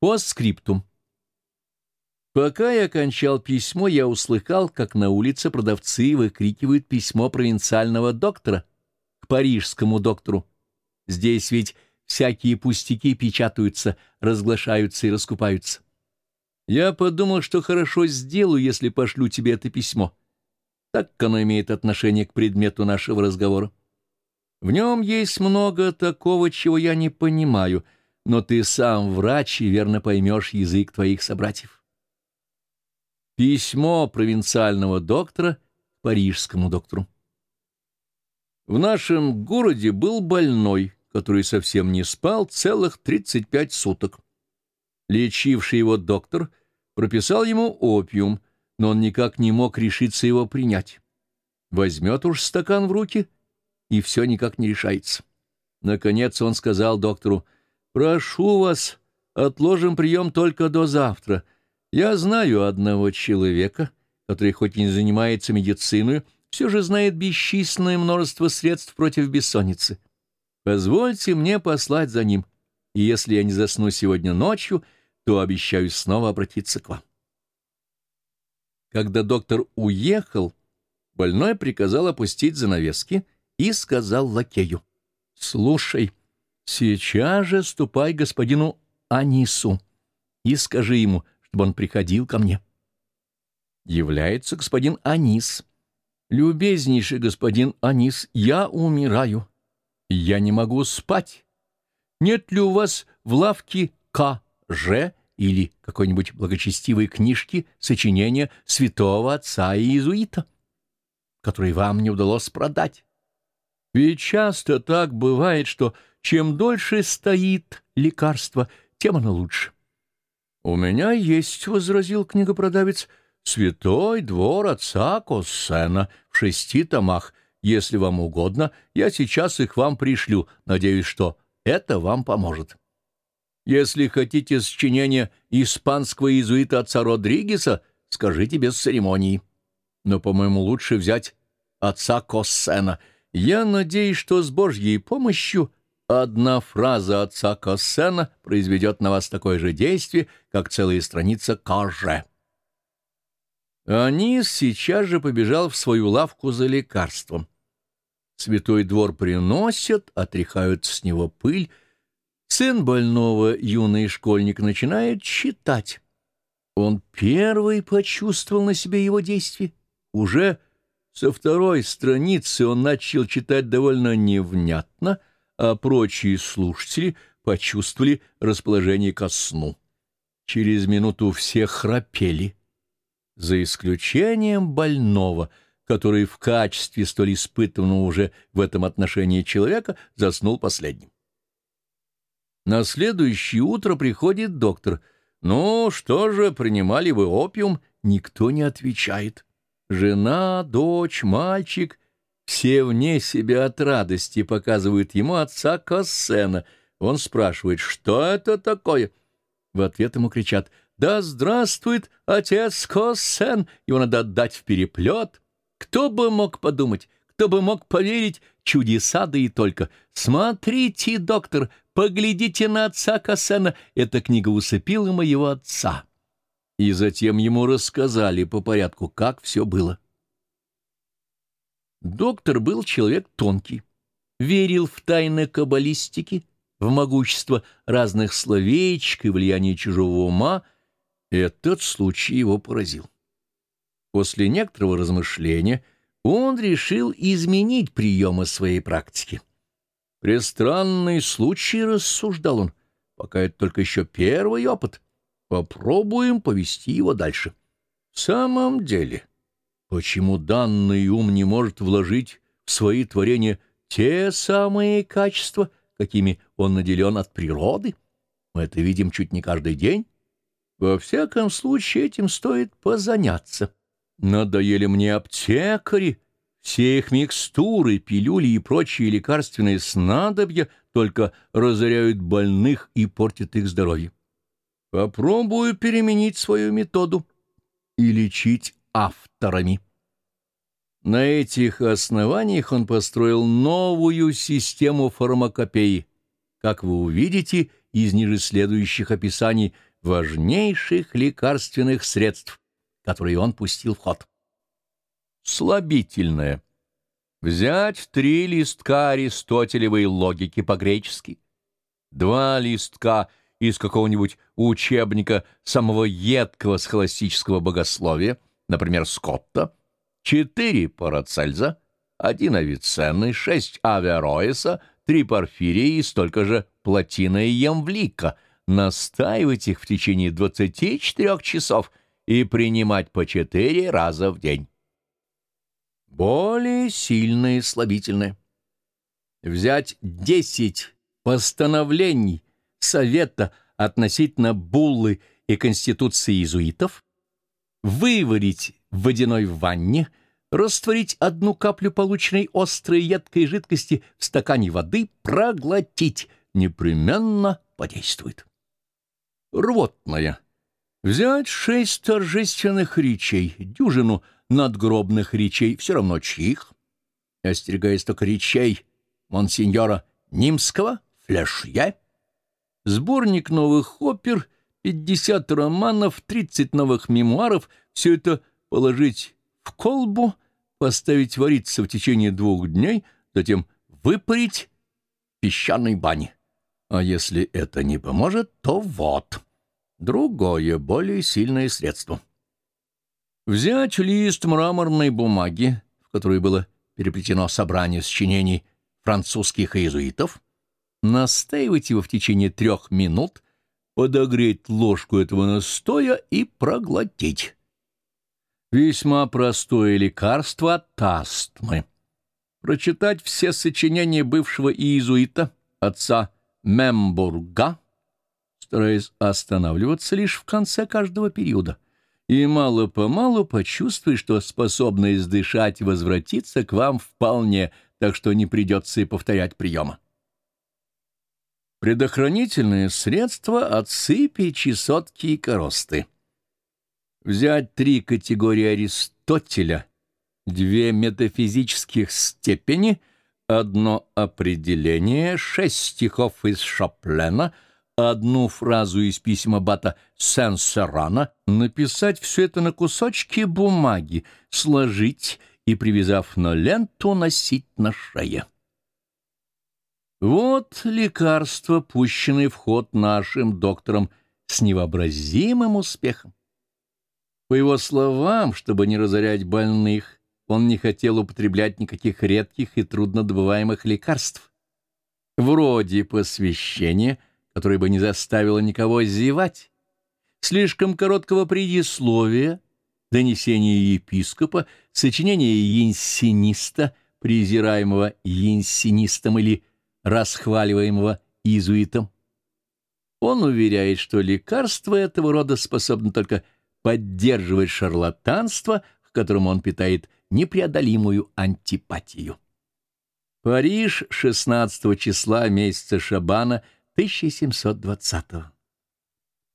Постскриптум. Пока я кончал письмо, я услыхал, как на улице продавцы выкрикивают письмо провинциального доктора к парижскому доктору. Здесь ведь всякие пустяки печатаются, разглашаются и раскупаются. Я подумал, что хорошо сделаю, если пошлю тебе это письмо, так оно имеет отношение к предмету нашего разговора. В нем есть много такого, чего я не понимаю — но ты сам врач и верно поймешь язык твоих собратьев. Письмо провинциального доктора парижскому доктору. В нашем городе был больной, который совсем не спал целых 35 суток. Лечивший его доктор прописал ему опиум, но он никак не мог решиться его принять. Возьмет уж стакан в руки, и все никак не решается. Наконец он сказал доктору, «Прошу вас, отложим прием только до завтра. Я знаю одного человека, который хоть и не занимается медициной, все же знает бесчисленное множество средств против бессонницы. Позвольте мне послать за ним, и если я не засну сегодня ночью, то обещаю снова обратиться к вам». Когда доктор уехал, больной приказал опустить занавески и сказал лакею, «Слушай, Сейчас же ступай господину Анису и скажи ему, чтобы он приходил ко мне. Является господин Анис. Любезнейший господин Анис, я умираю. Я не могу спать. Нет ли у вас в лавке К.Ж. или какой-нибудь благочестивой книжки сочинения святого отца иезуита, который вам не удалось продать? Ведь часто так бывает, что чем дольше стоит лекарство, тем оно лучше. — У меня есть, — возразил книгопродавец, — святой двор отца Коссена в шести томах. Если вам угодно, я сейчас их вам пришлю. Надеюсь, что это вам поможет. Если хотите сочинение испанского иезуита отца Родригеса, скажите без церемонии. Но, по-моему, лучше взять отца Коссена. Я надеюсь, что с Божьей помощью Одна фраза отца Коссена произведет на вас такое же действие, как целая страница Каже. Анис сейчас же побежал в свою лавку за лекарством. Святой двор приносят, отряхают с него пыль. Сын больного, юный школьник, начинает читать. Он первый почувствовал на себе его действие. Уже со второй страницы он начал читать довольно невнятно — а прочие слушатели почувствовали расположение ко сну. Через минуту все храпели, за исключением больного, который в качестве столь испытанного уже в этом отношении человека заснул последним. На следующее утро приходит доктор. «Ну, что же, принимали вы опиум?» Никто не отвечает. Жена, дочь, мальчик — все вне себя от радости показывают ему отца Коссена. Он спрашивает, что это такое? В ответ ему кричат, «Да здравствует отец Коссен!» Его надо отдать в переплет. Кто бы мог подумать, кто бы мог поверить, чудеса да и только. Смотрите, доктор, поглядите на отца Коссена, эта книга усыпила моего отца. И затем ему рассказали по порядку, как все было. Доктор был человек тонкий, верил в тайны каббалистики, в могущество разных словечек и влияние чужого ума. Этот случай его поразил. После некоторого размышления он решил изменить приемы своей практики. «Престранный случай», — рассуждал он, — «пока это только еще первый опыт. Попробуем повести его дальше». В самом деле... Почему данный ум не может вложить в свои творения те самые качества, какими он наделен от природы? Мы это видим чуть не каждый день. Во всяком случае, этим стоит позаняться. Надоели мне аптекари, все их микстуры, пилюли и прочие лекарственные снадобья только разоряют больных и портят их здоровье. Попробую переменить свою методу и лечить авторами. На этих основаниях он построил новую систему фармакопеи, как вы увидите из ниже следующих описаний важнейших лекарственных средств, которые он пустил в ход. Слабительное. Взять три листка аристотелевой логики по-гречески, два листка из какого-нибудь учебника самого едкого схоластического богословия, например, Скотта, четыре Парацельза, один Авиценны, шесть Авероиса, три Порфирия и столько же Платина и Ямвлика, настаивать их в течение 24 часов и принимать по четыре раза в день. Более сильное и слабительное. Взять десять постановлений Совета относительно Буллы и Конституции иезуитов, выварить в водяной ванне, растворить одну каплю полученной острой едкой жидкости в стакане воды, проглотить, непременно подействует. Рвотная. Взять шесть торжественных речей, дюжину надгробных речей, все равно чьих, остерегаясь только речей монсеньора Нимского, Флешье, сборник новых опер, 50 романов, 30 новых мемуаров, все это положить в колбу, поставить вариться в течение двух дней, затем выпарить в песчаной бане. А если это не поможет, то вот, другое, более сильное средство. Взять лист мраморной бумаги, в которой было переплетено собрание сочинений французских иезуитов, настаивать его в течение трех минут, подогреть ложку этого настоя и проглотить. Весьма простое лекарство от астмы. Прочитать все сочинения бывшего иезуита, отца Мембурга, стараясь останавливаться лишь в конце каждого периода, и мало-помалу почувствуй, что способность дышать возвратится к вам вполне, так что не придется и повторять приема. Предохранительные средства от сыпи, чесотки и коросты взять три категории Аристотеля, две метафизических степени, одно определение, шесть стихов из Шоплена, одну фразу из письма Бата Сен-Серана, написать все это на кусочки бумаги, сложить и, привязав на ленту, носить на шее. Вот лекарство, пущенное в ход нашим доктором с невообразимым успехом. По его словам, чтобы не разорять больных, он не хотел употреблять никаких редких и труднодобываемых лекарств. Вроде посвящения, которое бы не заставило никого зевать, слишком короткого предисловия, донесения епископа, сочинения янсиниста, презираемого янсинистом или расхваливаемого иезуитом. Он уверяет, что лекарства этого рода способны только поддерживать шарлатанство, к которому он питает непреодолимую антипатию. Париж, 16 числа месяца Шабана 1720 -го.